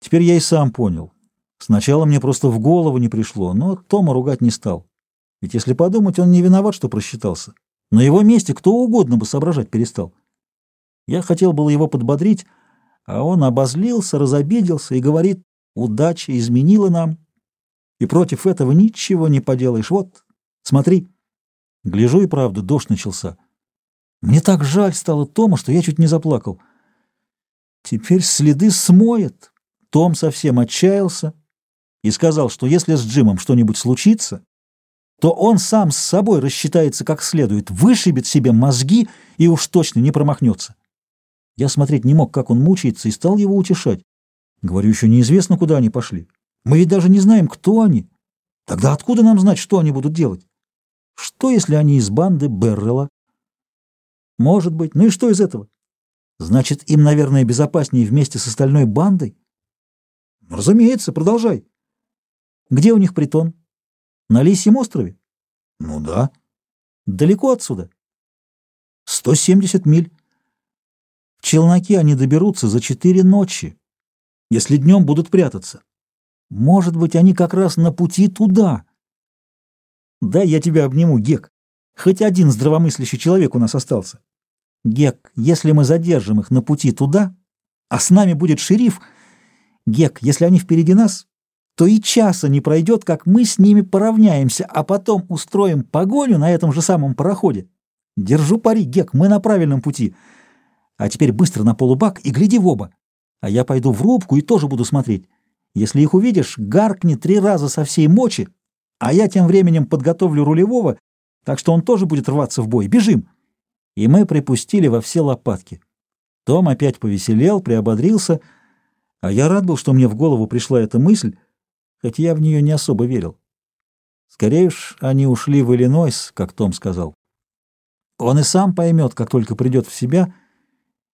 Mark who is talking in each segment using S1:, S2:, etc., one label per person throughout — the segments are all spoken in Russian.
S1: Теперь я и сам понял. Сначала мне просто в голову не пришло, но Тома ругать не стал. Ведь если подумать, он не виноват, что просчитался. На его месте кто угодно бы соображать перестал. Я хотел было его подбодрить, а он обозлился, разобиделся и говорит, удача изменила нам, и против этого ничего не поделаешь. Вот, смотри. Гляжу и правда, дождь начался. Мне так жаль стало Тома, что я чуть не заплакал. Теперь следы смоет. Том совсем отчаялся и сказал, что если с Джимом что-нибудь случится, то он сам с собой рассчитается как следует, вышибет себе мозги и уж точно не промахнется. Я смотреть не мог, как он мучается, и стал его утешать. Говорю, еще неизвестно, куда они пошли. Мы ведь даже не знаем, кто они. Тогда откуда нам знать, что они будут делать? Что, если они из банды Беррела? Может быть. Ну и что из этого? Значит, им, наверное, безопаснее вместе с остальной бандой? Разумеется, продолжай. Где у них притон? На Лисьем острове? Ну да. Далеко отсюда? 170 миль. В челноке они доберутся за четыре ночи, если днем будут прятаться. Может быть, они как раз на пути туда. Да, я тебя обниму, Гек. Хоть один здравомыслящий человек у нас остался. Гек, если мы задержим их на пути туда, а с нами будет шериф, Гек, если они впереди нас, то и часа не пройдет, как мы с ними поравняемся, а потом устроим погоню на этом же самом пароходе. Держу пари, Гек, мы на правильном пути. А теперь быстро на полубак и гляди в оба. А я пойду в рубку и тоже буду смотреть. Если их увидишь, гаркни три раза со всей мочи, а я тем временем подготовлю рулевого, так что он тоже будет рваться в бой. Бежим!» И мы припустили во все лопатки. Том опять повеселел, приободрился, а я рад был, что мне в голову пришла эта мысль, хоть я в нее не особо верил. Скорее уж, они ушли в Иллинойс, как Том сказал. Он и сам поймет, как только придет в себя,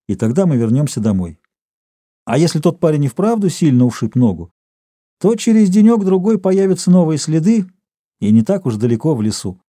S1: и тогда мы вернемся домой. А если тот парень и вправду сильно ушиб ногу, то через денек-другой появятся новые следы, и не так уж далеко в лесу.